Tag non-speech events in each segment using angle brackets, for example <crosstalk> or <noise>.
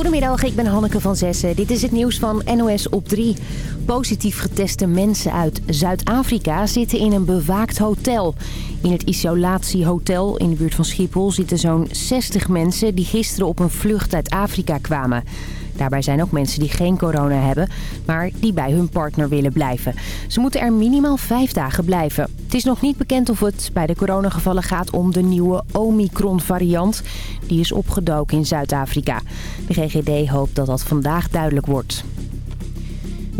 Goedemiddag, ik ben Hanneke van Zessen. Dit is het nieuws van NOS op 3. Positief geteste mensen uit Zuid-Afrika zitten in een bewaakt hotel. In het isolatiehotel in de buurt van Schiphol zitten zo'n 60 mensen... die gisteren op een vlucht uit Afrika kwamen. Daarbij zijn ook mensen die geen corona hebben, maar die bij hun partner willen blijven. Ze moeten er minimaal vijf dagen blijven. Het is nog niet bekend of het bij de coronagevallen gaat om de nieuwe Omicron-variant. Die is opgedoken in Zuid-Afrika. De GGD hoopt dat dat vandaag duidelijk wordt.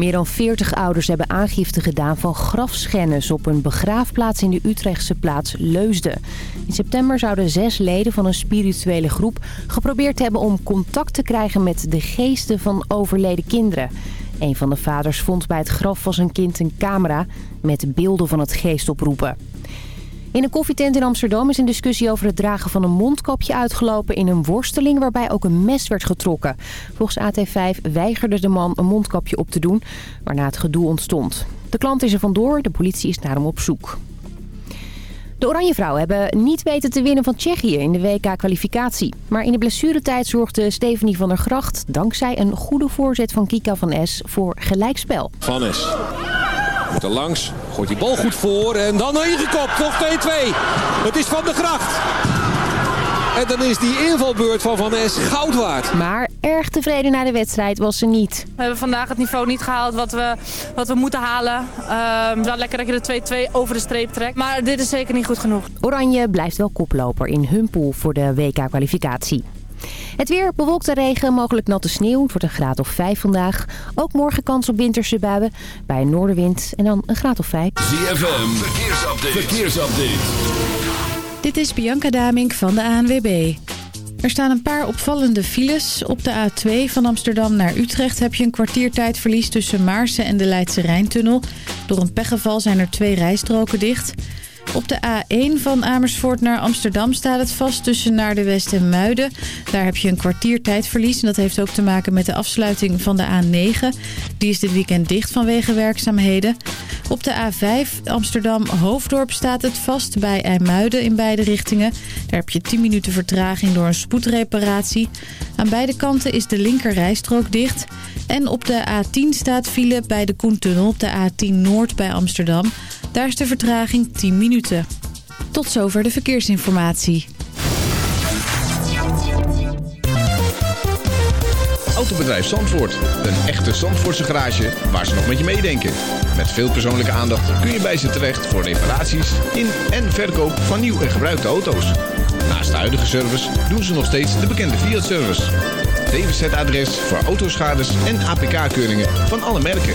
Meer dan 40 ouders hebben aangifte gedaan van grafschennis op een begraafplaats in de Utrechtse plaats Leusden. In september zouden zes leden van een spirituele groep geprobeerd hebben om contact te krijgen met de geesten van overleden kinderen. Een van de vaders vond bij het graf van zijn kind een camera met beelden van het geest oproepen. In een koffietent in Amsterdam is een discussie over het dragen van een mondkapje uitgelopen in een worsteling waarbij ook een mes werd getrokken. Volgens AT5 weigerde de man een mondkapje op te doen, waarna het gedoe ontstond. De klant is er vandoor, de politie is naar hem op zoek. De Oranje Vrouwen hebben niet weten te winnen van Tsjechië in de WK-kwalificatie. Maar in de blessuretijd zorgde Stephanie van der Gracht... dankzij een goede voorzet van Kika van S voor gelijkspel. Van S. Er langs. Gooit die bal goed voor. En dan ingekopt. Nog 2-2. Het is Van de Gracht. En dan is die invalbeurt van Van Es goud waard. Maar erg tevreden na de wedstrijd was ze niet. We hebben vandaag het niveau niet gehaald wat we, wat we moeten halen. Uh, wel lekker dat je de 2-2 over de streep trekt. Maar dit is zeker niet goed genoeg. Oranje blijft wel koploper in hun pool voor de WK-kwalificatie. Het weer, bewolkte regen, mogelijk natte sneeuw. Het wordt een graad of 5 vandaag. Ook morgen kans op winterse buien. Bij een noordenwind en dan een graad of 5. ZFM, verkeersupdate. verkeersupdate. Dit is Bianca Damink van de ANWB. Er staan een paar opvallende files. Op de A2 van Amsterdam naar Utrecht heb je een kwartiertijdverlies tussen Maarsen en de Leidse Rijntunnel. Door een pechgeval zijn er twee rijstroken dicht. Op de A1 van Amersfoort naar Amsterdam staat het vast tussen naar de West en Muiden. Daar heb je een kwartier tijdverlies en dat heeft ook te maken met de afsluiting van de A9. Die is dit weekend dicht vanwege werkzaamheden. Op de A5 Amsterdam-Hoofddorp staat het vast bij IJmuiden in beide richtingen. Daar heb je 10 minuten vertraging door een spoedreparatie. Aan beide kanten is de linker rijstrook dicht. En op de A10 staat file bij de Koentunnel op de A10 Noord bij Amsterdam. Daar is de vertraging 10 minuten. Tot zover de verkeersinformatie. Autobedrijf Zandvoort. Een echte Zandvoortse garage waar ze nog met je meedenken. Met veel persoonlijke aandacht kun je bij ze terecht voor reparaties in en verkoop van nieuw en gebruikte auto's. Naast de huidige service doen ze nog steeds de bekende Fiat-service. DWZ-adres voor autoschades en APK-keuringen van alle merken.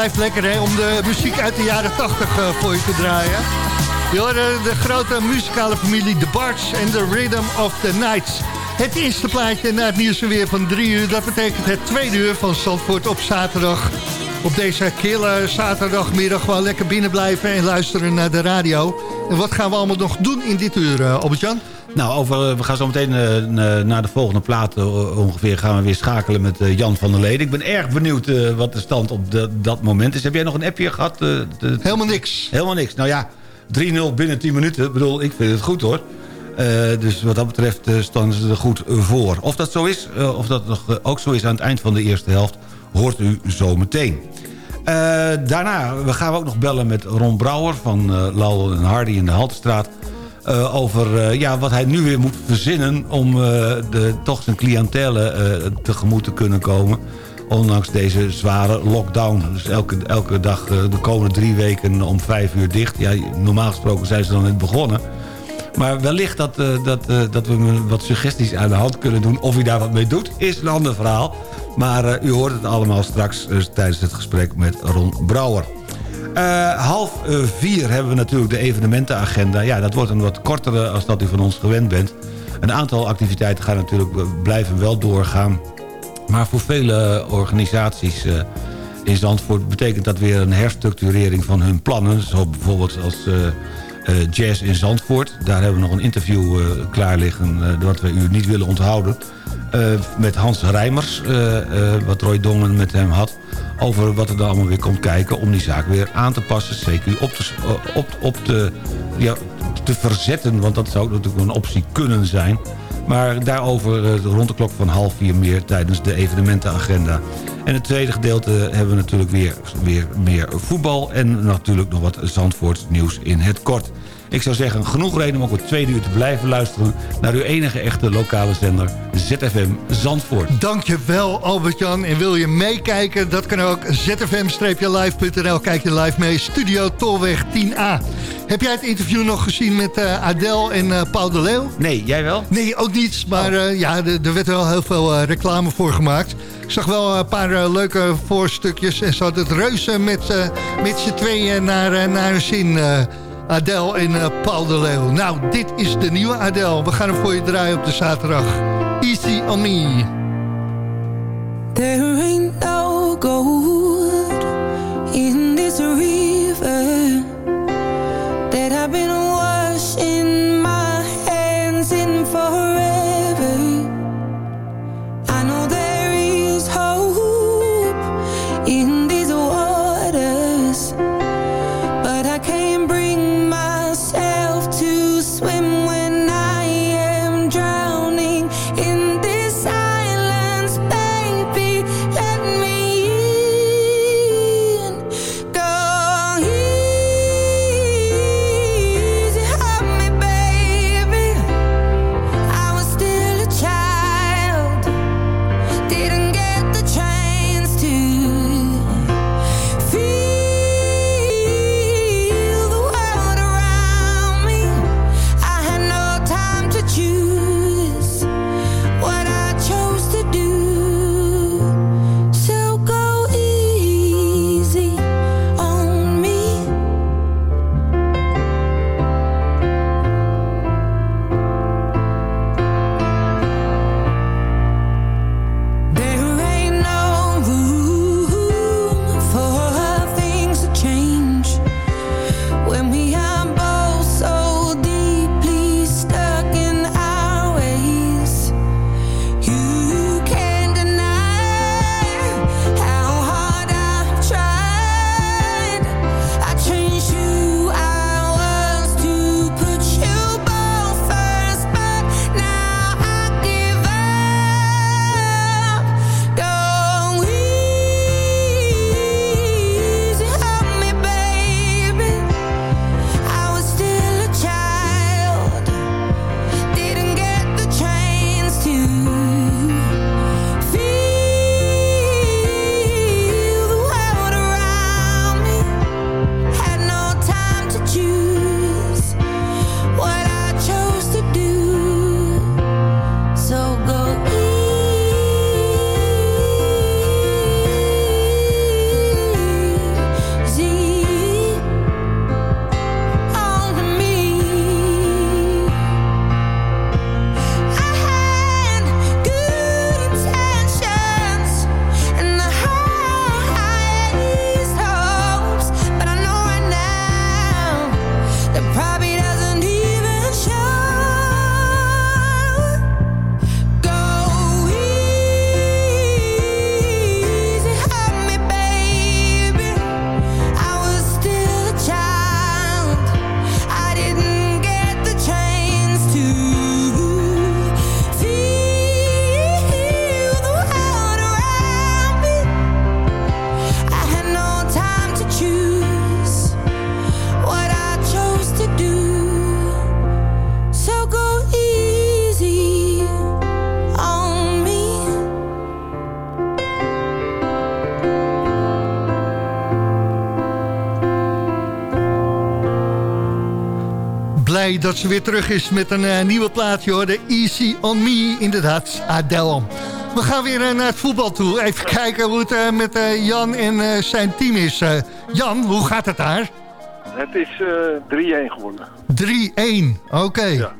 Blijft lekker hè, om de muziek uit de jaren 80 voor je te draaien. Je hoorde de grote muzikale familie The Bards en The Rhythm of the Nights. Het eerste plaatje na het nieuws weer van drie uur. Dat betekent het tweede uur van Zandvoort op zaterdag. Op deze kille zaterdagmiddag gewoon lekker binnen blijven en luisteren naar de radio. En wat gaan we allemaal nog doen in dit uur, uh, Albert-Jan? Nou, over, we gaan zo meteen uh, naar de volgende plaat uh, ongeveer gaan we weer schakelen met Jan van der Leden. Ik ben erg benieuwd wat de stand op de, dat moment is. Heb jij nog een appje gehad? Helemaal niks. Helemaal niks. Nou ja, 3-0 binnen 10 minuten. Ik bedoel, ik vind het goed hoor. Dus wat dat betreft staan ze er goed voor. Of dat zo is, of dat nog, ook zo is aan het eind van de eerste helft... hoort u zo meteen. daarna we gaan we ook nog bellen met Ron Brouwer... van Lal en Hardy in de Haltestraat... over ja, wat hij nu weer moet verzinnen... om de, toch zijn cliëntele tegemoet te kunnen komen ondanks deze zware lockdown. Dus elke, elke dag de komende drie weken om vijf uur dicht. Ja, normaal gesproken zijn ze dan net begonnen. Maar wellicht dat, dat, dat we wat suggesties aan de hand kunnen doen. Of u daar wat mee doet, is een ander verhaal. Maar u hoort het allemaal straks tijdens het gesprek met Ron Brouwer. Half vier hebben we natuurlijk de evenementenagenda. Ja, dat wordt een wat kortere als dat u van ons gewend bent. Een aantal activiteiten gaan natuurlijk blijven wel doorgaan. Maar voor vele organisaties in Zandvoort betekent dat weer een herstructurering van hun plannen. Zo bijvoorbeeld als Jazz in Zandvoort. Daar hebben we nog een interview klaar liggen... Wat we u niet willen onthouden. met Hans Rijmers, wat Roy Dongen met hem had... over wat er dan allemaal weer komt kijken... om die zaak weer aan te passen. CQ op te, op, op te, ja, te verzetten, want dat zou natuurlijk een optie kunnen zijn... Maar daarover rond de klok van half vier meer tijdens de evenementenagenda. En het tweede gedeelte hebben we natuurlijk weer, weer meer voetbal... en natuurlijk nog wat Zandvoorts nieuws in het kort. Ik zou zeggen, genoeg reden om ook het tweede uur te blijven luisteren... naar uw enige echte lokale zender, ZFM Zandvoort. Dankjewel Albert-Jan. En wil je meekijken, dat kan ook zfm-live.nl. Kijk je live mee, Studio Tolweg 10A. Heb jij het interview nog gezien met uh, Adele en uh, Paul de Leeuw? Nee, jij wel? Nee, ook niet. Maar uh, ja, er werd wel heel veel reclame voor gemaakt. Ik zag wel een paar leuke voorstukjes. En zat het reuze met, met z'n tweeën naar, naar een zin... Adele en uh, Paul de Leeuw. Nou, dit is de nieuwe Adele. We gaan hem voor je draaien op de zaterdag. Easy on me. Dat ze weer terug is met een uh, nieuwe plaatje hoor. De Easy On Me, inderdaad, Adele. We gaan weer uh, naar het voetbal toe. Even kijken hoe het uh, met Jan en zijn team is. Jan, hoe gaat het daar? Het is 3-1 geworden. 3-1, oké. Okay. Ja,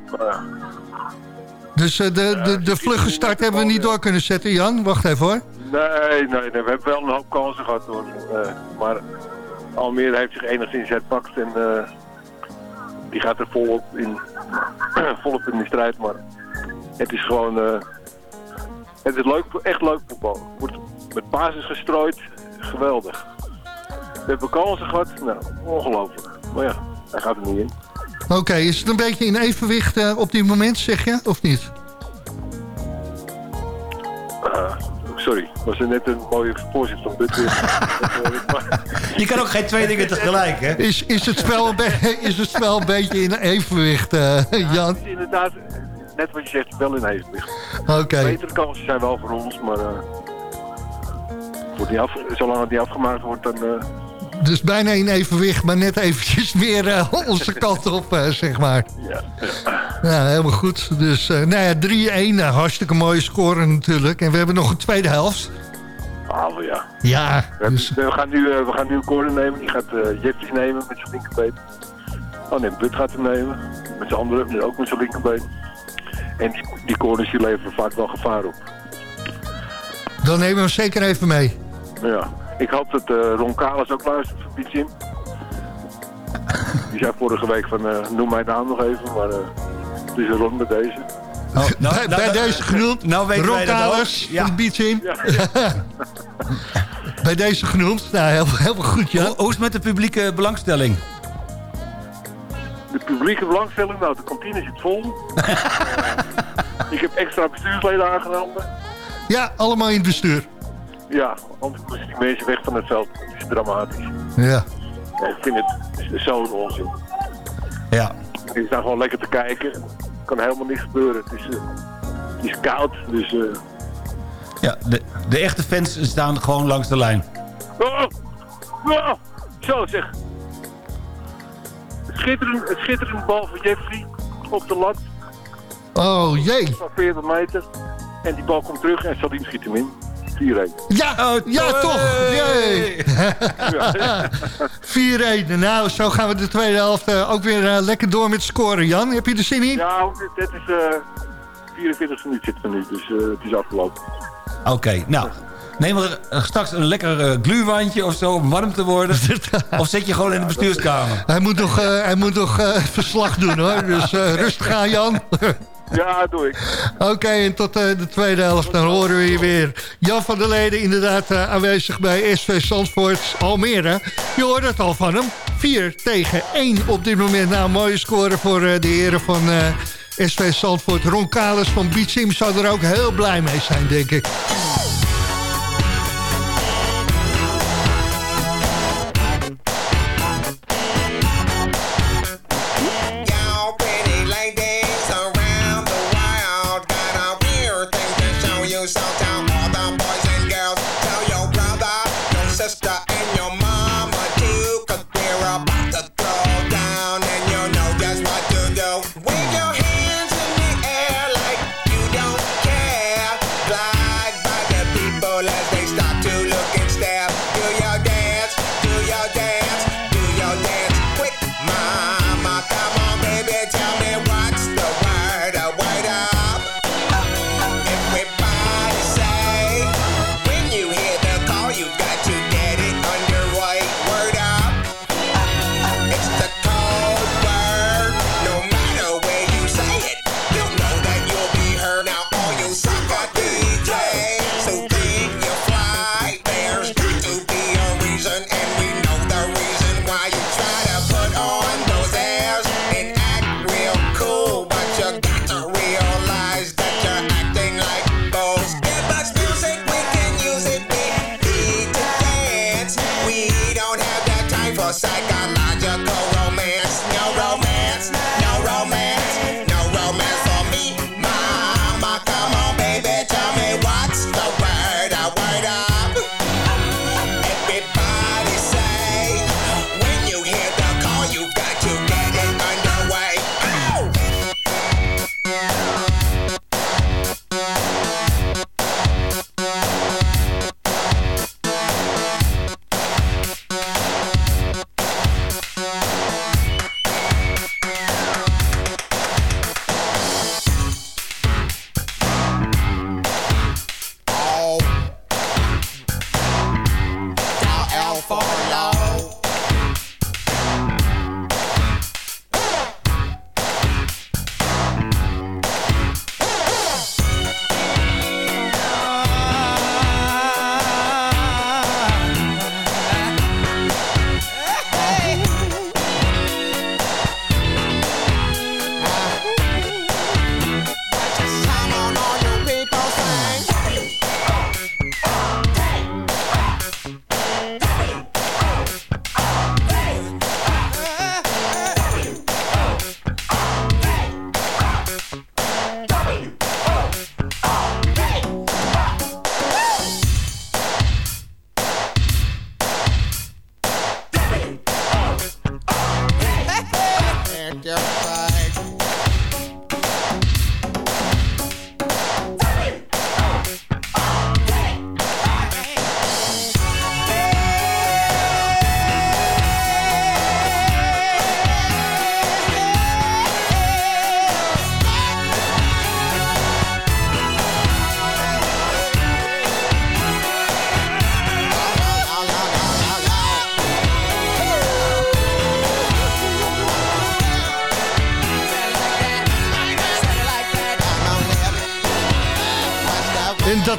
dus de, de, de vlugge start hebben we niet door kunnen zetten, Jan. Wacht even hoor. Nee, nee, nee we hebben wel een hoop kansen gehad hoor. maar Almere heeft zich enigszins herpakt en die gaat er volop in, <clears throat> volop in de strijd. Maar het is gewoon... Uh, het is leuk, echt leuk voetbal. Wordt met basis gestrooid. Geweldig. We hebben kansen gehad. Nou, ongelooflijk. Maar ja, hij gaat er niet in. Oké, is het een beetje in evenwicht uh, op dit moment, zeg je? Of niet? Was er net een mooie voorzitter van <laughs> je kan ook geen twee dingen tegelijk, hè? Is, is, het, spel een is het spel een beetje in evenwicht, uh, Jan? het is inderdaad, net wat je zegt, wel in evenwicht. Oké. Okay. Betere kansen zijn wel voor ons, maar... Uh, wordt niet af, zolang het niet afgemaakt wordt, dan... Uh, dus bijna in evenwicht, maar net eventjes <laughs> meer uh, onze kant op, uh, zeg maar. Ja, helemaal goed. Dus uh, nou ja, 3-1, hartstikke mooie score natuurlijk. En we hebben nog een tweede helft. Ah, ja. Ja. We, dus... we, gaan nu, we gaan nu een corner nemen. Die gaat uh, Jeffries nemen met zijn linkerbeen. Oh nee, But gaat hem nemen. Met zijn andere, ook met zijn linkerbeen. En die, die corners die leveren vaak wel gevaar op. Dan nemen we hem zeker even mee. Ja. Ik hoop dat uh, Ron Kalis ook luistert van Piet Jim. Die zei vorige week van uh, noem mijn naam nog even, maar uh, het is Ron met deze. Oh, nou, bij, nou, bij deze genoemd, nou Ron Kalis ja. van Piet Jim. Ja, ja. <laughs> bij deze genoemd, nou heel, heel goed ja. Hoe, hoe is het met de publieke belangstelling? De publieke belangstelling, nou de kantine zit vol. <laughs> ik heb extra bestuursleden aangenomen. Ja, allemaal in het bestuur. Ja, anders moesten die mensen weg van het veld. Het is dramatisch. Ja. ja ik vind het zo'n onzin. Ja. Ik sta gewoon lekker te kijken. Er kan helemaal niks gebeuren. Het is, uh, het is koud, dus... Uh... Ja, de, de echte fans staan gewoon langs de lijn. Oh, oh, zo zeg. Het schitterend, het schitterend bal van Jeffrey op de lat. Oh jee. Van 40 meter. En die bal komt terug en Salim schiet hem in. 4-1. Ja, oh, ja toch! 4-1. <laughs> Nou, zo gaan we de tweede helft uh, ook weer uh, lekker door met scoren. Jan, heb je er zin in? Ja, dit is uh, 44 minuten zitten we nu, dus uh, het is afgelopen. Oké, okay, nou... Neem er straks een lekker gluwandje of zo om warm te worden. <laughs> of zit je gewoon in de bestuurskamer? Hij moet nog, uh, hij moet nog uh, verslag doen hoor. Dus rustig aan Jan. <laughs> Ja, doe ik. Oké, en tot uh, de tweede helft dan horen we je weer. Jan van der Leden inderdaad uh, aanwezig bij SV Zandvoort Almere. Je hoort het al van hem. 4 tegen 1 op dit moment. Nou, mooie score voor uh, de heren van SV Zandvoort. Ron Kalis van Sim zou er ook heel blij mee zijn, denk ik.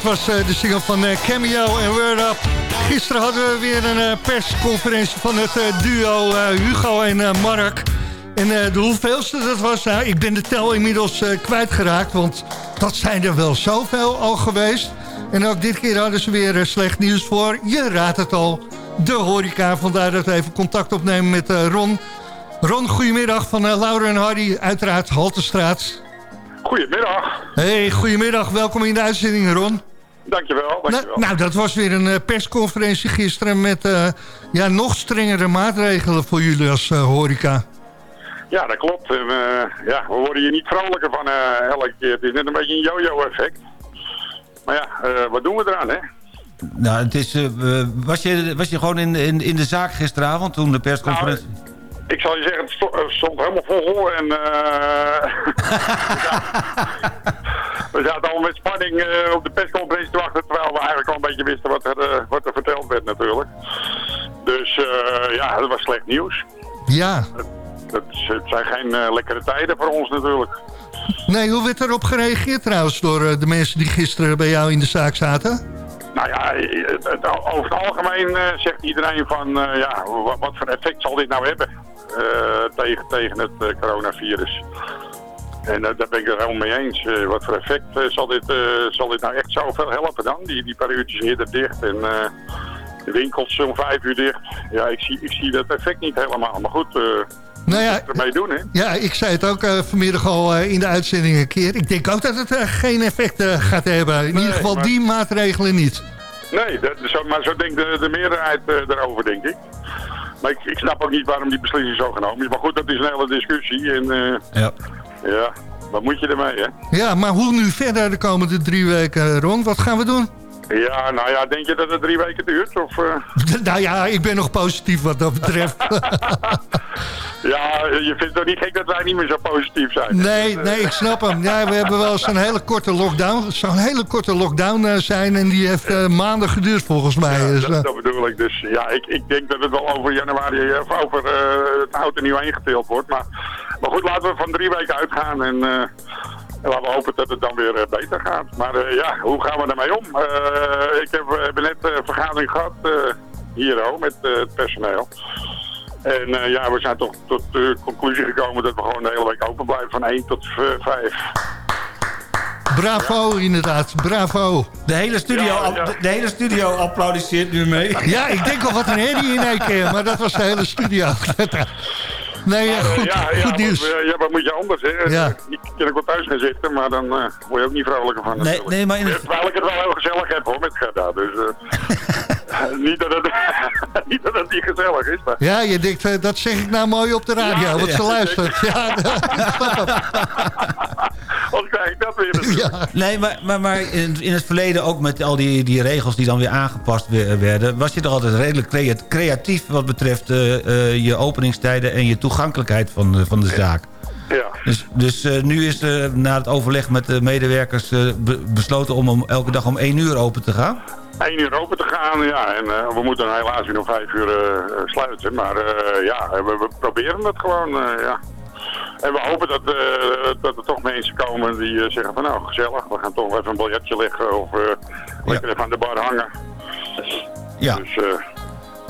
Dat was uh, de single van uh, Cameo en Word Up. Gisteren hadden we weer een uh, persconferentie van het duo Hugo en Mark. En de hoeveelste dat was, nou, ik ben de tel inmiddels kwijtgeraakt... want dat zijn er wel zoveel al geweest. En ook dit keer hadden ze weer slecht nieuws voor. Je raadt het al, de horeca. Vandaar dat we even contact opnemen met Ron. Ron, goedemiddag van Laura en Hardy, uiteraard Haltestraat. Goedemiddag. Hey, goedemiddag. Welkom in de uitzending, Ron. Dankjewel, dankjewel. Nou, nou dat was weer een uh, persconferentie gisteren met uh, ja, nog strengere maatregelen voor jullie als uh, horeca. Ja, dat klopt. En, ja, we worden hier niet vrolijker van elke keer. Het is net een beetje een yo-yo-effect. Maar ja, wat doen we eraan, hè? Nou, het is, was, je, was je gewoon in, in, in de zaak gisteravond toen de persconferentie... Nou, ik zal je zeggen, het stond, helemaal vol en uh, <laughs> we zaten al met spanning uh, op de persconferentie te wachten, terwijl we eigenlijk al een beetje wisten wat er, uh, wat er verteld werd natuurlijk. Dus ja, dat was slecht nieuws. Ja. Het, het zijn geen lekkere tijden voor ons natuurlijk. Nee, hoe werd erop gereageerd trouwens door de mensen die gisteren bij jou in de zaak zaten? Nou ja, over het algemeen zegt iedereen van, ja, wat, voor effect zal dit nou hebben? Eh, tegen, tegen het eh, coronavirus. En daar ben ik er helemaal mee eens. Wat voor effect zal, dit, zal dit nou echt zoveel helpen dan? Die, die paar uurtjes eerder dicht en de winkels zo'n vijf uur dicht. Ja, ik zie, ik zie dat effect niet helemaal. Maar goed, nou ja, ermee doen, hè? Ja, ik zei het ook vanmiddag al in de uitzending een keer. Ik denk ook dat het geen effect gaat hebben. In ieder geval die maatregelen niet. Nee, dat, zo, maar zo denkt de, de meerderheid erover, denk ik. Maar ik, ik, snap ook niet waarom die beslissing zo genomen is. Maar goed, dat is een hele discussie. En, uh, ja. ja, wat moet je ermee, hè? Ja, maar hoe nu verder de komende drie weken, Ron? Wat gaan we doen? Ja, nou ja, denk je dat het drie weken duurt? Of, uh... <laughs> nou ja, ik ben nog positief wat dat betreft. <laughs> ja, je vindt het niet gek dat wij niet meer zo positief zijn. Nee, nee, ik snap hem. Ja, we hebben wel zo'n hele korte lockdown, zo'n hele korte lockdown uh, zijn en die heeft uh, maanden geduurd volgens mij. Ja, dus, dat, dat, bedoel ik. Dus ja, ik, ik denk dat het wel over januari of over het oude en nieuw ingeteeld wordt. Maar, maar goed, laten we van drie weken uitgaan en... En laten we hopen dat het dan weer eh, beter gaat. Maar eh, ja, hoe gaan we ermee om? Eh, ik heb, heb net een vergadering gehad hier ook met het personeel. En ja, we zijn toch tot de conclusie gekomen dat we gewoon de hele week open blijven van 1 tot 5. Bravo, inderdaad. Bravo. De hele studio, ja, De, hele studio applaudisseert nu mee. Ja, ik denk al wat een herrie in één keer. Maar dat was de hele studio. <laughs> Nee, ja, goed, ja, ja, goed nieuws. Wat, ja, wat moet je anders? Hè? Ja. Ik kan ik wel thuis gaan zitten, maar dan uh, word je ook niet vrolijker van. Nee, nee, maar in het... Terwijl ik het wel heel gezellig heb hoor, met Gerda. Dus uh, <laughs> niet, dat het, <laughs> niet dat het niet gezellig is. Maar... Ja, je denkt, uh, dat zeg ik nou mooi op de radio, wat ze luistert. Ja, <laughs> dat weer? <laughs> Ja. Nee, maar, maar, maar in, in, het verleden ook met al die, die regels die dan weer aangepast werden... was je toch altijd redelijk creatief wat betreft je openingstijden en je toegankelijkheid van, de, van de zaak. Ja. Dus, dus uh, nu is uh, na het overleg met de medewerkers uh, be besloten om, om elke dag om 1 uur open te gaan? 1 uur open te gaan, ja. En we moeten helaas weer om 5 uur sluiten. Maar ja, we, we, proberen het gewoon, ja. En we hopen dat, dat er toch mensen komen die zeggen van nou, gezellig. We gaan toch even een biljetje leggen of lekker even aan de bar hangen. Ja. Dus,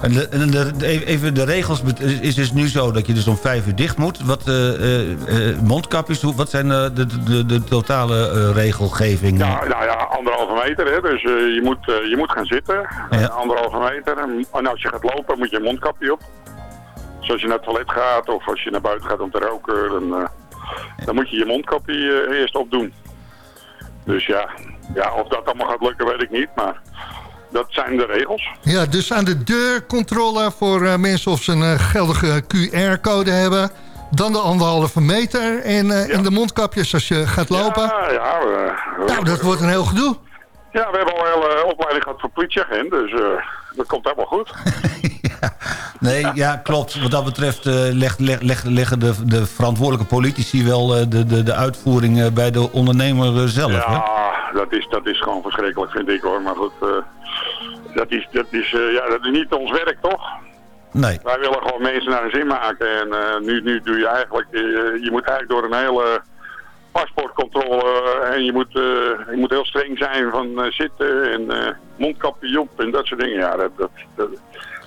en, de, en de, even de regels is dus nu zo dat je dus om vijf uur dicht moet. Wat uh, mondkapjes, wat zijn de, de, de totale regelgeving? Ja, nou ja, anderhalve meter. Hè, dus je, moet, je moet gaan zitten. Ja. anderhalve meter. En als je gaat lopen moet je een mondkapje op. Dus als je naar het toilet gaat of als je naar buiten gaat om te roken, dan, dan moet je je mondkapje eerst opdoen. Dus ja, ja, of dat allemaal gaat lukken weet ik niet, maar dat zijn de regels. Ja, dus aan de deur controle voor uh, mensen of ze een uh, geldige QR-code hebben. Dan de anderhalve meter en, uh, ja. en de mondkapjes als je gaat lopen. Ja, ja. nou, dat wordt een heel gedoe. Ja, we hebben al een hele opleiding gehad voor politieagent, dus dat komt helemaal goed. <laughs> Nee, ja, klopt. Wat dat betreft leg, leg, leg, leggen de, de verantwoordelijke politici wel de, de, de uitvoering bij de ondernemer zelf. Ja, Dat, is, dat is gewoon verschrikkelijk, vind ik hoor. Maar goed, dat is, dat, is, uh, ja, dat is niet ons werk, toch? Nee. Wij willen gewoon mensen naar hun zin maken. En uh, nu, nu doe je eigenlijk, uh, je moet eigenlijk door een hele paspoortcontrole en je moet, eh, je moet heel streng zijn van eh, zitten en eh mondkapje op en dat soort dingen. Ja, dat, dat, dat,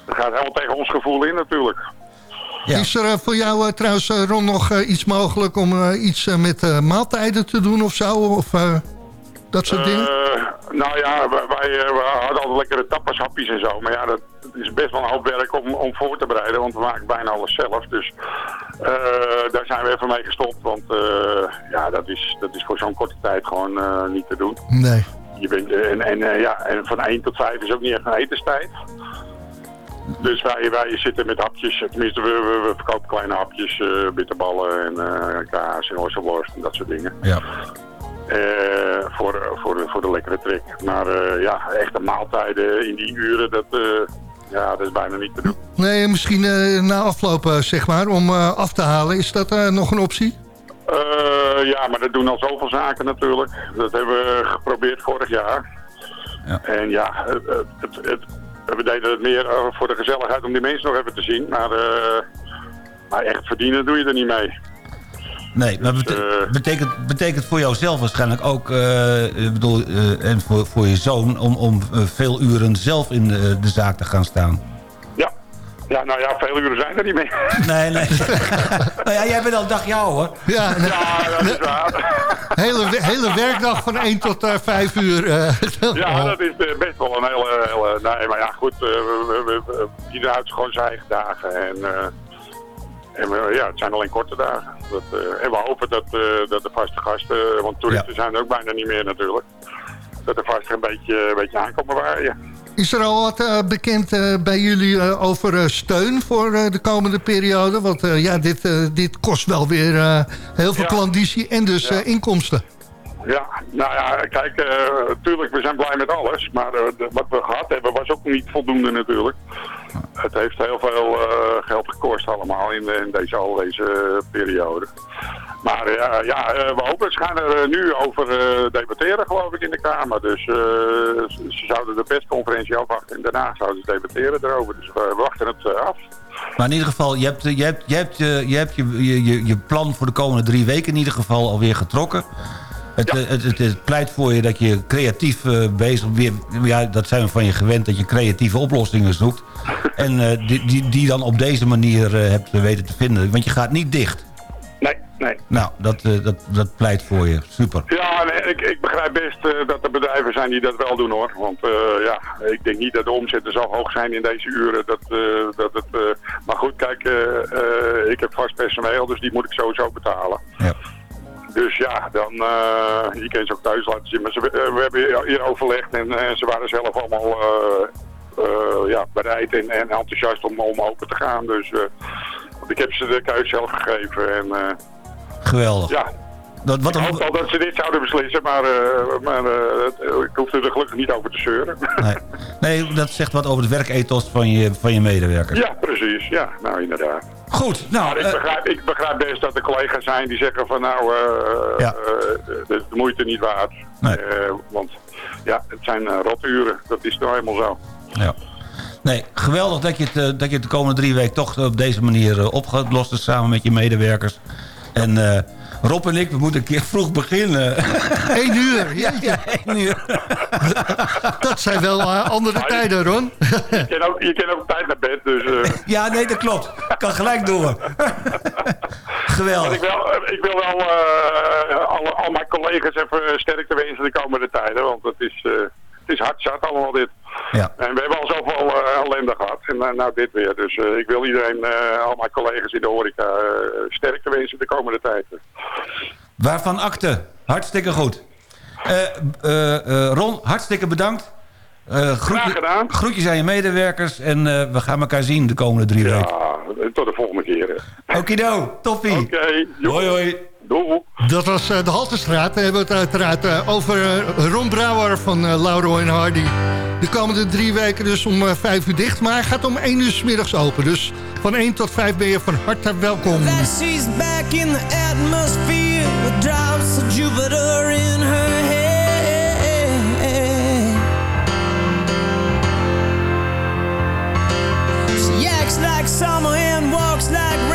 dat gaat helemaal tegen ons gevoel in natuurlijk. Is er eh, voor jou eh, trouwens, eh, Ron, nog iets mogelijk om iets met maaltijden te doen of zo? Of eh, dat soort dingen? Nou ja, wij, wij, we hadden altijd lekkere tappashapjes en zo. Maar ja, dat is best wel een hoop werk om, om voor te bereiden. Want we maken bijna alles zelf. Dus eh, daar zijn we even mee gestopt. Want eh, ja, dat is, dat is voor zo'n korte tijd gewoon eh, niet te doen. Nee. Je bent, en, en, ja, en van 1 tot 5 is ook niet echt een etenstijd. Dus wij, wij zitten met hapjes, tenminste we, we, we verkopen kleine hapjes, eh bitterballen en eh, kaas en worst en dat soort dingen. Ja. Eh, voor, voor, de, voor de lekkere trek. Maar ja, echte maaltijden in die uren, dat, ja, dat is bijna niet te doen. Nee, misschien na afloop, zeg maar, om af te halen. Is dat nog een optie? Ja, maar dat doen al zoveel zaken natuurlijk. Dat hebben we geprobeerd vorig jaar. Ja. En ja, het, het, het, we deden het meer eh, voor de gezelligheid om die mensen nog even te zien. Maar, eh, maar echt verdienen doe je er niet mee. Nee, maar Dus, eh, betekent, betekent voor jouzelf waarschijnlijk ook... bedoel, en voor, voor je zoon... om, om veel uren zelf in de, de zaak te gaan staan. Ja. nou ja, veel uren zijn er niet meer. Nee, nee. <laughs> nou ja, jij bent al een dag jou, hoor. Ja, nee. Ja, dat is waar. <laughs> hele, hele werkdag van 1 tot eh 5 uur. eh. <laughs> Ja, dat is eh, best wel een hele... hele nee, maar ja, goed. eh, ieder houdt gewoon zijn eigen dagen. En, eh, en ja, het zijn alleen korte dagen. Dat, eh, en we hopen dat, eh, dat de vaste gasten... Want toeristen zijn er ook bijna niet meer natuurlijk. Dat de vasten een beetje, een beetje aankomen waaien. Is er al wat eh, bekend eh, bij jullie eh, over steun voor de komende periode? Want ja, dit, dit kost wel weer heel veel Ja. klandizie en dus Ja. inkomsten. Ja, nou ja, kijk, eh tuurlijk, we zijn blij met alles. Maar eh, wat we gehad hebben was ook niet voldoende natuurlijk. Het heeft heel veel eh, geld gekost allemaal in, in deze, al deze eh, periode. Maar ja, eh, we hopen, ze gaan er eh, nu over eh, debatteren geloof ik in de Kamer. Dus eh, ze zouden de persconferentie afwachten en daarna zouden ze debatteren erover. Dus we wachten het eh, af. Maar in ieder geval, je hebt, je, hebt, je, hebt, je, je, je plan voor de komende drie weken in ieder geval alweer getrokken. Het, Ja. eh, het, het, het pleit voor je dat je creatief eh, bezig weer, ja, dat zijn we van je gewend, dat je creatieve oplossingen zoekt. <laughs> En eh, die, die, die dan op deze manier eh, hebt weten te vinden. Want je gaat niet dicht. Nee, nee. Nou, dat, dat, dat pleit voor je. Super. Ja, nee, ik, ik begrijp best dat er bedrijven zijn die dat wel doen hoor. Want ja, ik denk niet dat de omzetten zo hoog zijn in deze uren. Dat, dat het, maar goed, kijk, ik heb vast personeel, dus die moet ik sowieso betalen. Ja. Dus ja, dan, eh je kan ze ook thuis laten zien. Maar ze, eh, we hebben hier- overlegd en eh, ze waren zelf allemaal ja, bereid en, en enthousiast om, om open te gaan. Dus ik heb ze de keuze zelf gegeven en Geweldig. ja, Dat, wat ik hoop al dat ze dit zouden beslissen, maar, maar ik hoefde er gelukkig niet over te zeuren. <laughs> nee. nee, dat zegt wat over het werkethos van je, van je medewerkers. ja, precies. Ja, nou inderdaad. Goed, nou, ik eh, begrijp, ik begrijp best dat er collega's zijn die zeggen van nou, eh Ja. eh, de, de moeite niet waard. Nee. Want ja, het zijn uh, roturen. Dat is nou helemaal zo. Ja. Nee, geweldig dat je, het, dat je het de komende drie weken toch op deze manier opgelost hebt samen met je medewerkers. En eh, Rob en ik, we moeten een keer vroeg beginnen. 1 uur, <laughs> ja, ja, één uur. <laughs> dat zijn wel eh, andere tijden, Ron. Je kan ook, je kan ook tijd naar bed, dus... eh, <laughs> Ja, nee, dat klopt. Kan gelijk door. Geweldig. ik wil, ik wil wel eh, alle, al mijn collega's even sterkte wensen de komende tijden. Want het is, eh, het is hard zat allemaal dit. Ja. En we hebben al zoveel eh, ellende gehad. En eh, nou dit weer. Dus eh, ik wil iedereen, al mijn collega's in de horeca, sterkte wensen de komende tijd. Waarvan akte. Hartstikke goed. Ron, hartstikke bedankt. Groetje-. Groetjes aan je medewerkers. En we gaan elkaar zien de komende drie weken. Ja, tot de volgende keer. Okido, toppie. Oké, joh. Hoi hoi. Doei. Dat was eh, de Haltestraat. We hebben het uiteraard eh, over eh, Ron Brouwer van eh, Lauro en Hardy. De komende drie weken dus om vijf uur dicht. Maar hij gaat om één uur 's middags open. Dus van 1 tot 5 ben je van harte welkom. She's back in the atmosphere with drops of Jupiter in her head. She acts like summer and walks like rain.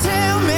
Tell me,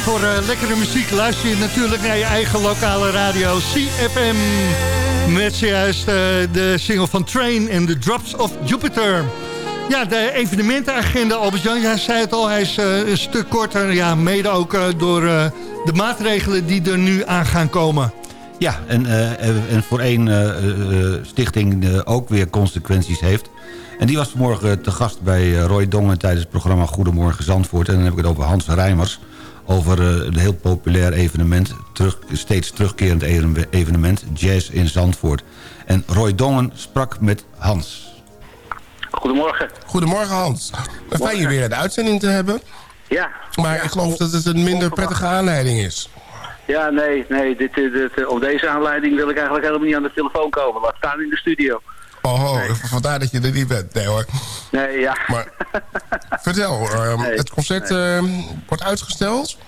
voor eh, lekkere muziek luister je natuurlijk naar je eigen lokale radio CFM. Met zojuist eh, de single van Train en The Drops of Jupiter. Ja, de evenementenagenda, Albert-Jan, jij zei het al, hij is eh, een stuk korter. Ja, mede ook door de maatregelen die er nu aan gaan komen. Ja, en, en voor één stichting ook weer consequenties heeft. En die was vanmorgen te gast bij Roy Dongen tijdens het programma Goedemorgen Zandvoort. En dan heb ik het over Hans Rijmers. Over eh, een heel populair evenement, terug, steeds terugkerend even- evenement, Jazz in Zandvoort. En Roy Dongen sprak met Hans. Goedemorgen. Goedemorgen Hans. Fijn je weer in de uitzending te hebben. Ja. Maar ik geloof dat het een minder prettige aanleiding is. Ja, nee, nee. Dit, dit, dit, op deze aanleiding wil ik eigenlijk helemaal niet aan de telefoon komen. Laat staan in de studio. Oh, vandaar dat je er niet bent. Nee hoor. Nee, ja. Maar <laughs> vertel, ehm, Nee, het concert ehm, wordt uitgesteld?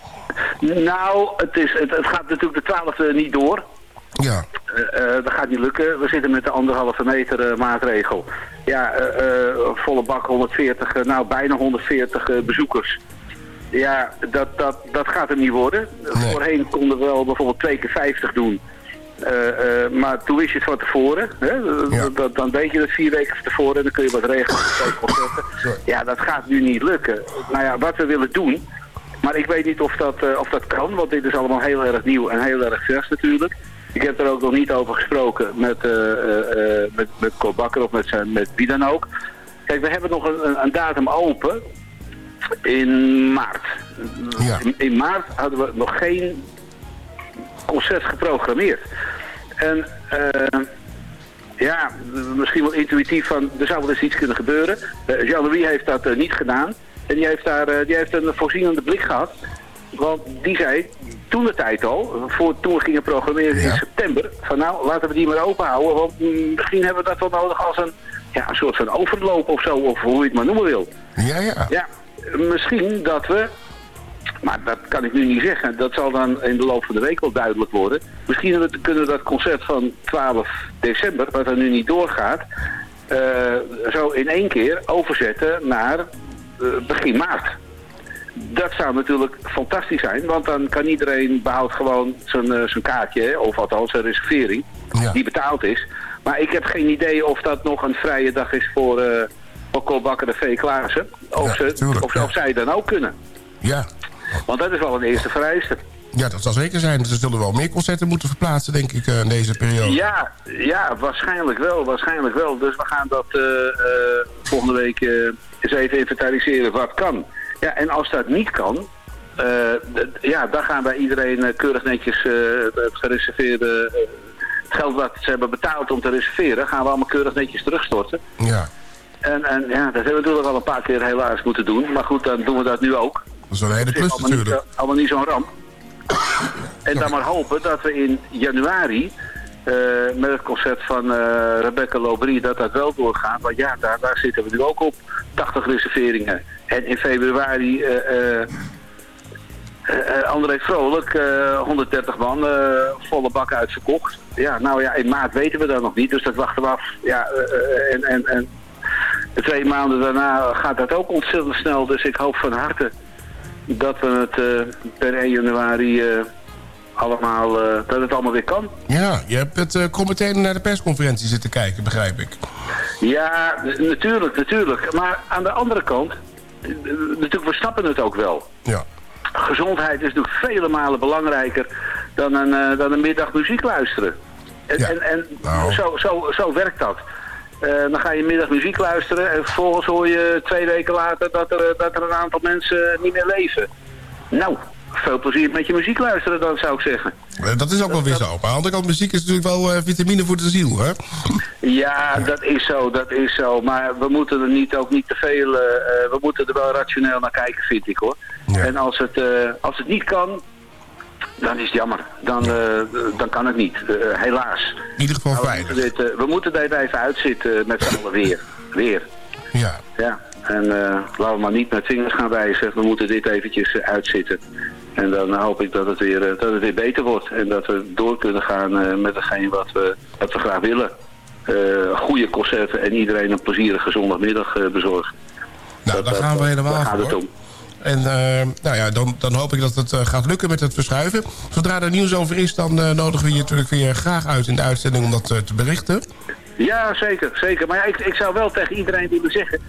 Nou, het, is, het, het gaat natuurlijk de twaalfde niet door. Ja. Eh, eh, dat gaat niet lukken. We zitten met de anderhalve meter eh, maatregel. Ja, volle bak 140, eh, nou bijna 140 eh, bezoekers. Ja, dat, dat, dat gaat hem niet worden. Voorheen konden we wel bijvoorbeeld twee keer 50 doen. Eh, eh, maar toen wist je het van tevoren. Hè? Dat- dat- dan weet je dat vier weken van tevoren en dan kun je wat twee concerten. Ja, dat gaat nu niet lukken. Nou ja, wat we willen doen, maar ik weet niet of dat, eh, of dat kan, want dit is allemaal heel erg nieuw en heel erg vers natuurlijk. Ik heb er ook nog niet over gesproken met, eh eh, eh, met, met Cor Bakker of met, zijn, met wie dan ook. Kijk, we hebben nog een, een, datum open in maart. In, in maart hadden we nog geen concert geprogrammeerd. En eh, ja, misschien wel intuïtief van, er zou wel eens iets kunnen gebeuren. Eh, Jean-Louis heeft dat eh, niet gedaan. En die heeft, daar, die heeft een voorzienende blik gehad. Want die zei, toen de tijd al, voor, toen we gingen programmeren in september, van nou, laten we die maar open houden. Want mm, misschien hebben we dat wel nodig als een, ja, een soort van overloop of zo, of hoe je het maar noemen wil. Ja, ja. Ja, misschien dat we, maar dat kan ik nu niet zeggen, dat zal dan in de loop van de week wel duidelijk worden. Misschien kunnen we dat concert van 12 december, wat er nu niet doorgaat, eh, zo in één keer overzetten naar eh, begin maart. Dat zou natuurlijk fantastisch zijn, want dan kan iedereen behoudt gewoon zijn, eh, zijn kaartje, of althans zijn reservering, die betaald is. Maar ik heb geen idee of dat nog een vrije dag is voor, voor Cor Bakker en V. Klaassen. Of, ze, of, of zij dan ook kunnen. Ja. Want dat is wel een eerste vereiste. Ja, dat zal zeker zijn. Ze zullen wel meer concerten moeten verplaatsen, denk ik, eh, in deze periode. Ja, ja, waarschijnlijk wel, waarschijnlijk wel. Dus we gaan dat eh, eh, volgende week eh, eens even inventariseren wat kan. Ja, en als dat niet kan, ja, dan gaan wij iedereen keurig netjes het gereserveerde... het geld wat ze hebben betaald om te reserveren, gaan we allemaal keurig netjes terugstorten. Ja. En, en ja, dat hebben we natuurlijk al een paar keer helaas moeten doen. Maar goed, dan doen we dat nu ook. Dat is een hele klus allemaal niet, natuurlijk. zo- allemaal niet zo'n ramp. En dan maar hopen dat we in januari eh, met het concert van eh, Rebecca Lobrie dat dat wel doorgaat. Want ja, daar, daar zitten we nu ook op. 80 reserveringen. En in februari eh, André Vrolijk, eh, 130 man, volle bak uitverkocht. Ja, nou ja, in maart weten we dat nog niet, dus dat wachten we af. Ja, en, en, en de twee maanden daarna gaat dat ook ontzettend snel. Dus ik hoop van harte dat we het eh, per 1 januari eh, allemaal, eh, dat het allemaal weer kan. Ja, je hebt het uh, kom meteen naar de persconferentie zitten kijken, begrijp ik. Ja, natuurlijk, natuurlijk. Maar aan de andere kant, natuurlijk, we snappen het ook wel. Ja. Gezondheid is natuurlijk vele malen belangrijker dan een, dan een middag muziek luisteren. En, en, en zo, zo, zo werkt dat. Eh, dan ga je middag muziek luisteren en vervolgens hoor je twee weken later dat er, eh, dat er een aantal mensen niet meer leven. Nou, veel plezier met je muziek luisteren dan zou ik zeggen. Eh, Dat is ook wel weer zo. Maar aan de andere kant, muziek is natuurlijk wel vitamine voor de ziel, hè? Ja, dat is zo, dat is zo. Maar we moeten er niet, ook niet te veel, we moeten er wel rationeel naar kijken, vind ik hoor. En als het, als het niet kan, dan is het jammer. Dan, eh, dan kan het niet, eh, helaas. In ieder geval we moeten dit, eh, we moeten dit even uitzitten met z'n allen weer. Weer. Ja. Ja, en laten we maar niet met vingers gaan wijzen. We moeten dit eventjes uitzitten. En dan hoop ik dat het, weer, dat het weer beter wordt. En dat we door kunnen gaan met hetgeen wat we, wat we graag willen. Goede concerten en iedereen een plezierige zondagmiddag bezorgen. Nou, daar gaan we helemaal daar gaat het voor. En eh, nou ja, dan, dan hoop ik dat het eh, gaat lukken met het verschuiven. Zodra er nieuws over is, dan eh, nodigen we je natuurlijk weer graag uit in de uitzending om dat te berichten. Ja, zeker, zeker. Maar ja, ik, ik zou wel tegen iedereen willen zeggen...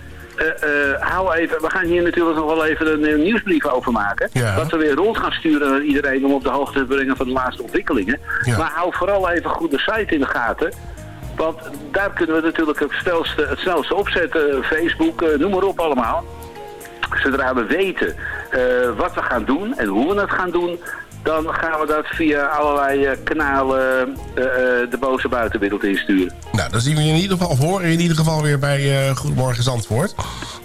hou even, we gaan hier natuurlijk nog wel even een, een nieuwsbrief over maken. Ja. Dat we weer rond gaan sturen naar iedereen om op de hoogte te brengen van de laatste ontwikkelingen. Ja. Maar hou vooral even goed de site in de gaten. Want daar kunnen we natuurlijk het snelste, het snelste opzetten. Facebook, noem maar op allemaal. Zodra we weten eh, wat we gaan doen en hoe we het gaan doen... dan gaan we dat via allerlei eh, kanalen eh, de boze buitenwereld insturen. Nou, dan zien we je in ieder geval, of horen in ieder geval weer bij eh, Goedemorgen Zandvoort.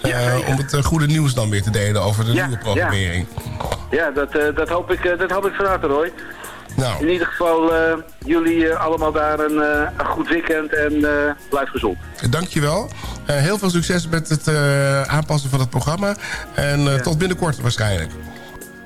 Eh, om het goede nieuws dan weer te delen over de Ja, nieuwe programmering. Ja, dat, dat, hoop ik, dat hoop ik van harte, Roy. Nou. In ieder geval, eh, jullie eh, allemaal daar een, eh, een goed weekend en eh, blijf gezond. Dankjewel. Eh heel veel succes met het eh, aanpassen van het programma. En eh, tot binnenkort waarschijnlijk.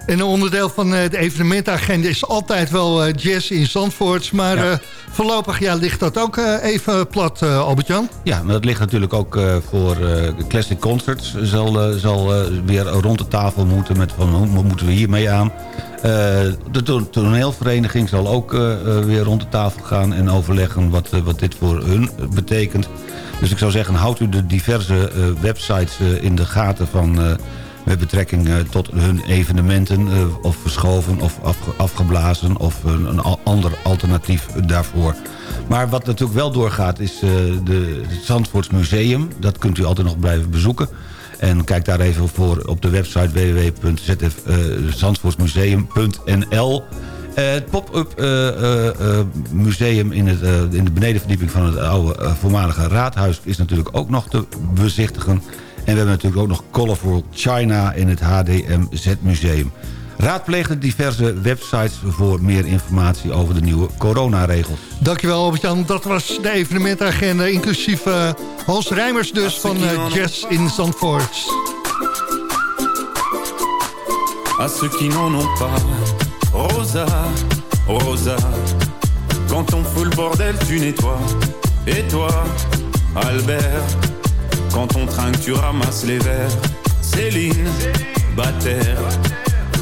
En een onderdeel van eh, de evenementagenda is altijd wel eh, jazz in Zandvoort. Maar eh, voorlopig ja, ligt dat ook eh, even plat, eh, Albert-Jan. Ja, maar dat ligt natuurlijk ook eh, voor eh, Classic Concerts. Zal, zal eh, weer rond de tafel moeten met van hoe moeten we hiermee aan. Eh, de to- toneelvereniging zal ook eh, eh, weer rond de tafel gaan en overleggen wat, wat dit voor hun betekent. Dus ik zou zeggen, houdt u de diverse websites in de gaten van... met betrekking tot hun evenementen... of verschoven of afge- afgeblazen of een, ander alternatief daarvoor. Maar wat natuurlijk wel doorgaat is het Zandvoorts Museum. Dat kunt u altijd nog blijven bezoeken. En kijk daar even voor op de website www.zandvoortsmuseum.nl. Eh, het pop-up eh, eh, museum in, het, in de benedenverdieping van het oude voormalige raadhuis... is natuurlijk ook nog te bezichtigen. En we hebben natuurlijk ook nog Colorful China in het HDMZ Museum. Raadpleeg de diverse websites voor meer informatie over de nieuwe coronaregels. Dankjewel Albert-Jan. Dat was de evenementagenda, inclusief eh, Hans Rijmers dus van eh, Jazz in Zandvoort. à ceux qui n'en ont pas. Rosa, Rosa, quand on fout le bordel, tu nettoies. Et toi, Albert, quand on trinque, tu ramasses les verres. Céline, Bataire,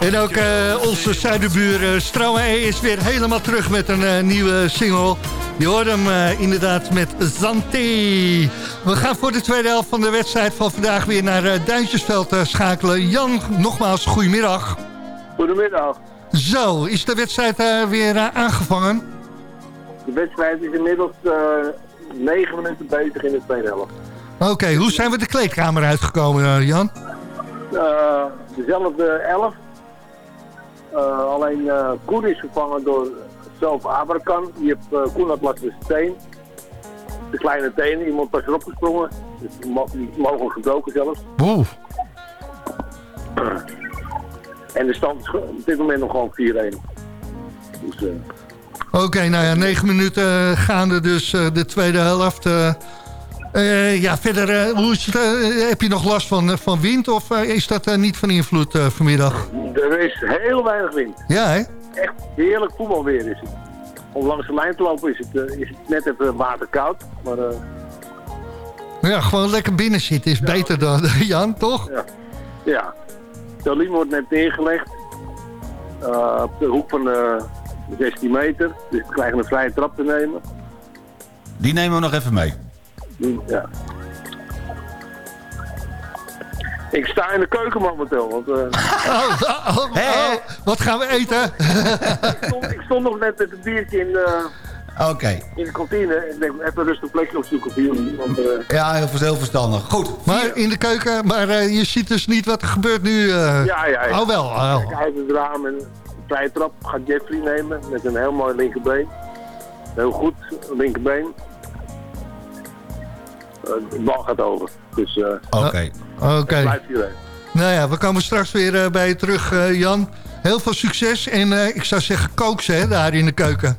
En ook eh, onze zuidenbuur uh, is weer helemaal terug met een eh, nieuwe single. Je hoort hem inderdaad met Zanté. We gaan voor de tweede helft van de wedstrijd van vandaag weer naar Duintjesveld eh, schakelen. Jan, nogmaals, goedemiddag. Goedemiddag. Zo, is de wedstrijd weer aangevangen? De wedstrijd is inmiddels eh, negen minuten bezig in de tweede helft. Oké, hoe zijn we de kleedkamer uitgekomen, Jan? Dezelfde elf. Eh, alleen eh Koen is vervangen door zelf Abrakan. Die heeft uh, Koen had last van zijn teen. De kleine teen, iemand was erop gesprongen. Dus mogelijk gebroken zelfs. Oeh. <clears throat> En de stand is op dit moment nog gewoon 4-1. Dus eh, Oké, nou ja, negen minuten eh, gaande dus eh, de tweede helft. Eh. Ja, verder, eh, hoe is het, eh, heb je nog last van, van wind of is dat niet van invloed vanmiddag? er is heel weinig wind. Ja, hè? Echt heerlijk voetbalweer is het. Om langs de lijn te lopen is het, is het net even waterkoud. Maar eh, Ja, gewoon lekker binnen zitten is beter <laughs> dan Jan, toch? Ja. Ja. De liem wordt net neergelegd. eh, op de hoek van de 16 meter. Dus we krijgen een vrije trap te nemen. Die nemen we nog even mee. Ja. Ik sta in de keuken momenteel. Want, eh, <laughs> Oh, oh, oh, oh, wat gaan we eten? ik, stond, ik stond nog net met een biertje in, eh, Oké. in de kantine. Ik denk, even een rustig plekje opzoeken voor jullie. Want, eh, Ja, heel, heel verstandig. Goed. Maar in de keuken, maar eh, je ziet dus niet wat er gebeurt nu. eh. ja, ja, ja. Oh wel, oh. Kijk uit het raam en een vrije trap gaat Jeffrey nemen met een heel mooi linkerbeen. Heel goed, linkerbeen. Eh, de bal gaat over. Dus eh Oké. Oké. het blijft hierheen. Nou ja, we komen straks weer eh, bij je terug, eh, Jan. Heel veel succes en eh, ik zou zeggen kook ze hè, daar in de keuken.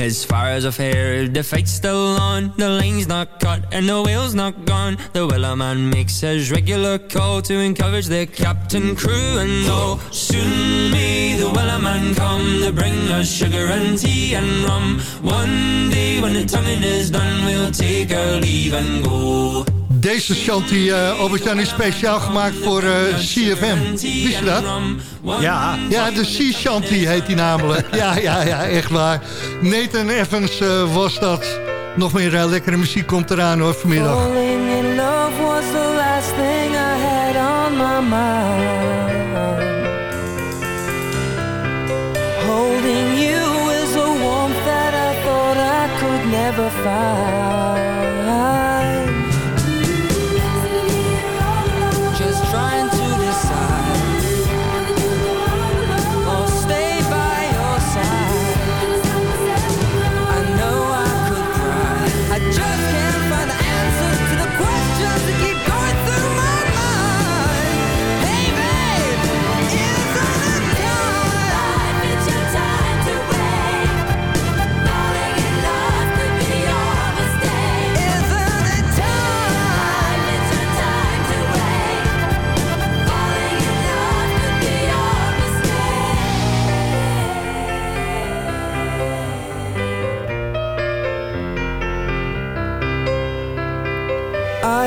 as far as I've heard, the fight's still on. The lane's not cut and the whale's not gone. The wellerman makes his regular call To encourage the captain, crew and all. Soon may the wellerman come To bring us sugar and tea and rum. One day when the tonguing is done We'll take our leave and go Deze shanty, uh, Albert-Jan, is speciaal gemaakt voor uh, CFM. Wist je dat? Ja. Ja, de Sea Shanty heet die namelijk. <laughs> Ja, ja, ja, echt waar. Nathan Evans uh, was dat. Nog meer uh, lekkere muziek komt eraan hoor vanmiddag. Falling in love was the last thing I had on my mind. Holding you is a warmth that I thought I could never find.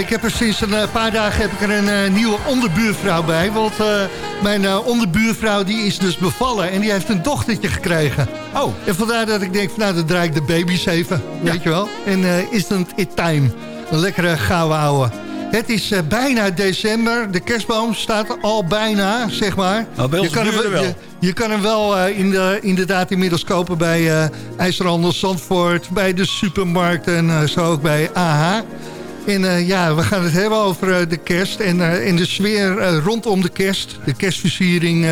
Ik heb er sinds een eh, paar dagen heb ik er een eh, nieuwe onderbuurvrouw bij. Want eh, mijn onderbuurvrouw die is dus bevallen en die heeft een dochtertje gekregen. Oh. En vandaar dat ik denk, van, nou dan draai ik de baby's even, weet je wel. En eh instant it time. Een lekkere gouden ouwe. Het is bijna december. De kerstboom staat al bijna, zeg maar. Nou, je, kan hem, wel. je, je kan hem wel in de, inderdaad inmiddels kopen bij IJzerhandel Zandvoort, bij de supermarkten en zo ook bij AH. En eh, ja, we gaan het hebben over eh, de kerst en, eh, en de sfeer rondom de kerst. De kerstversiering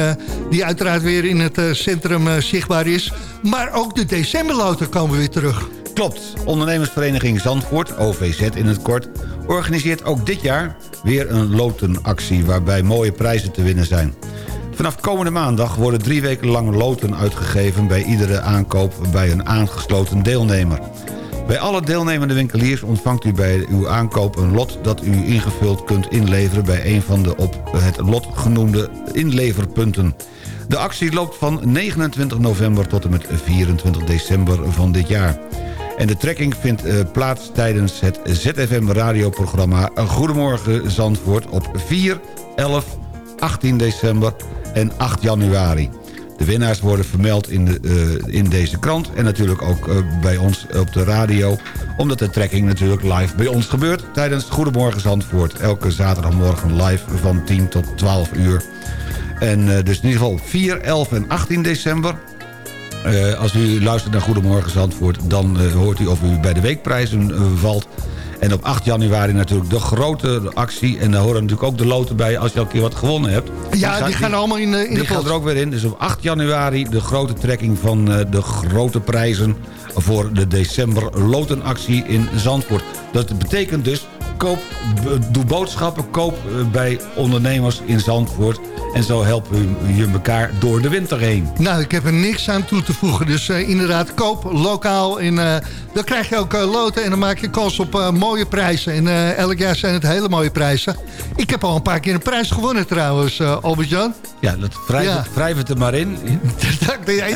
die uiteraard weer in het centrum zichtbaar is. Maar ook de decemberloten komen weer terug. Klopt. Ondernemersvereniging Zandvoort, OVZ in het kort... organiseert ook dit jaar weer een lotenactie... waarbij mooie prijzen te winnen zijn. Vanaf komende maandag worden drie weken lang loten uitgegeven... bij iedere aankoop bij een aangesloten deelnemer. Bij alle deelnemende winkeliers ontvangt u bij uw aankoop een lot... dat u ingevuld kunt inleveren bij een van de op het lot genoemde inleverpunten. De actie loopt van 29 november tot en met 24 december van dit jaar. En de trekking vindt eh, plaats tijdens het ZFM-radioprogramma Goedemorgen Zandvoort... op 4, 11, 18 december en 8 januari. De winnaars worden vermeld in, de, eh, in deze krant... en natuurlijk ook eh, bij ons op de radio... omdat de trekking natuurlijk live bij ons gebeurt... tijdens Goedemorgen Zandvoort. Elke zaterdagmorgen live van 10 tot 12 uur. En eh, dus in ieder geval 4, 11 en 18 december... Als u luistert naar Goedemorgen Zandvoort... dan hoort u of u bij de weekprijzen valt. En op 8 januari natuurlijk de grote actie. En daar horen natuurlijk ook de loten bij als je al een keer wat gewonnen hebt. Ja, die gaan allemaal in, de- in die de pot. er ook weer in. Dus op 8 januari de grote trekking van eh, de grote prijzen... voor de december lotenactie in Zandvoort. Dat betekent dus, koop, doe boodschappen, koop eh, bij ondernemers in Zandvoort... en zo helpen je elkaar door de winter heen. Nou, ik heb er niks aan toe te voegen. Dus eh, inderdaad, koop lokaal. En eh, dan krijg je ook loten en dan maak je kans op mooie prijzen. En elk jaar zijn het hele mooie prijzen. Ik heb al een paar keer een prijs gewonnen trouwens, Albert-Jan. Ja, dat wrijf, Ja. Het, wrijf het er maar in. <laughs>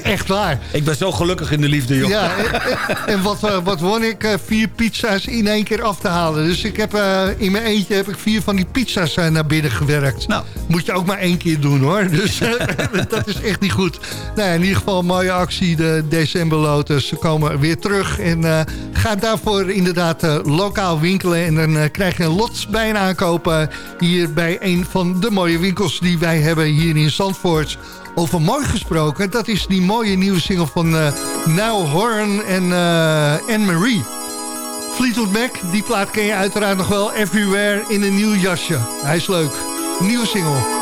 Echt <laughs> waar. Ik ben zo gelukkig in de liefde, joh. Ja, en, en wat, wat won ik? Vier pizza's in één keer af te halen. Dus ik heb eh, in mijn eentje heb ik vier van die pizza's eh, naar binnen gewerkt. Nou. Moet je ook maar één keer doen hoor. <laughs> Dus eh, <laughs> dat is echt niet goed. Nou, in ieder geval een mooie actie. De decemberloten. Ze komen weer terug. En ga daarvoor inderdaad lokaal winkelen. En dan krijg je een lot bij een aankoop. hier bij een van de mooie winkels die wij hebben hier in Zandvoort. Over mooi gesproken, dat is die mooie nieuwe single van eh Now Horn en eh, Anne-Marie. Fleetwood Mac, die plaat ken je uiteraard nog wel. Everywhere in een nieuw jasje. Hij is leuk. Nieuwe single.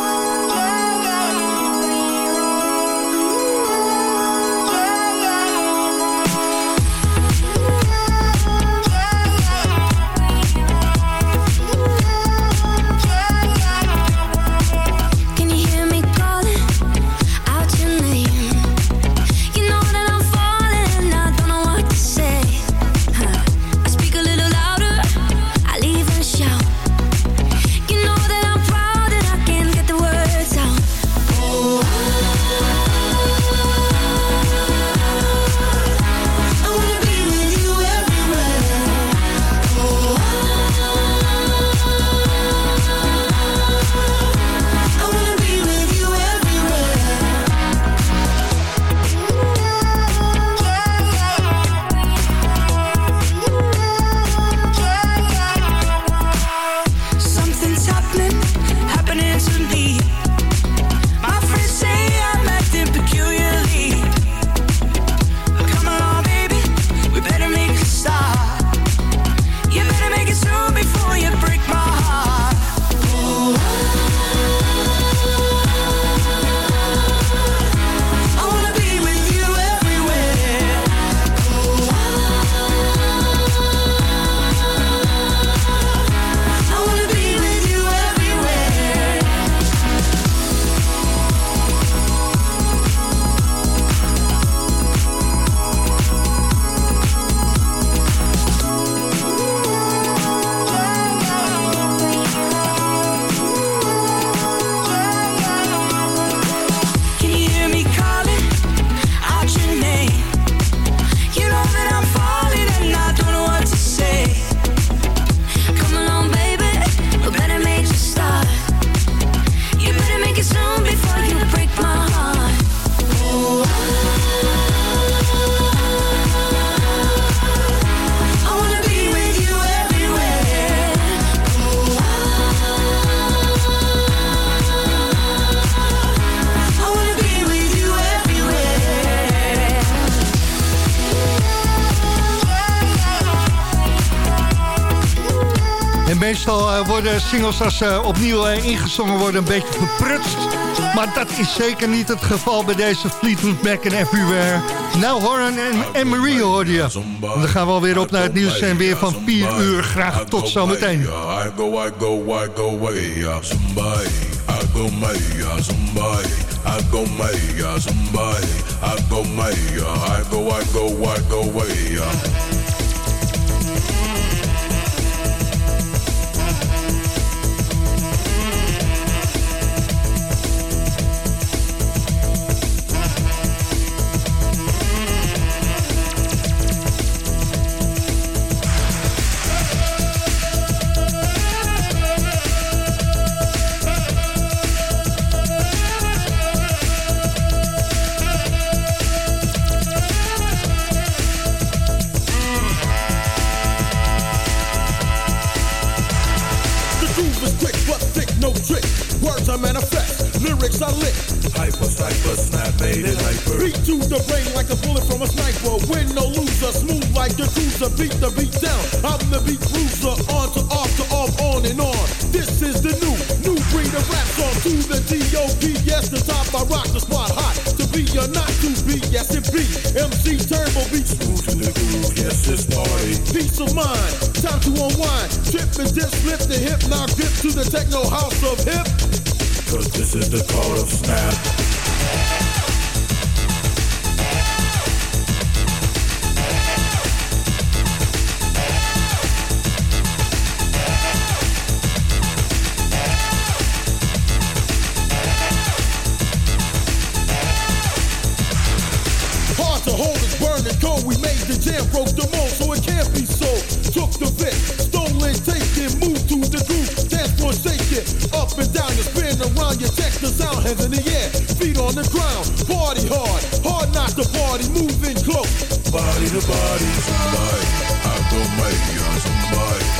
Eh, worden singles als ze opnieuw eh, ingezongen worden een beetje verprutst. Maar dat is zeker niet het geval bij deze Fleetwood Mac en Everywhere. Nou Horan en Anne-Marie hoorde je. Dan gaan we alweer op naar het nieuws en weer van 4 uur. Graag tot zometeen. I go, I go, I go. I go. I go way. Rock the spot hot. To be or not to be, yes it be. MC Turbo beat smooth to the groove, yes it's party. Peace of mind, time to unwind. Trip and dip, flip the hip, now dip to the techno house of hip. Cause this is the code of snap. Broke the mold, so it can't be sold. Took the bit, stolen, taken, moved to the groove. Dance floor shaking, up and down, you spin around, you check the sound, hands in the air, feet on the ground. Party hard, hard not to party, moving close. Body to body, somebody, I don't mind. somebody.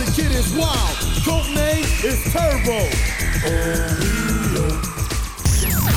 the kid is wild. Code name is Turbo. Oh,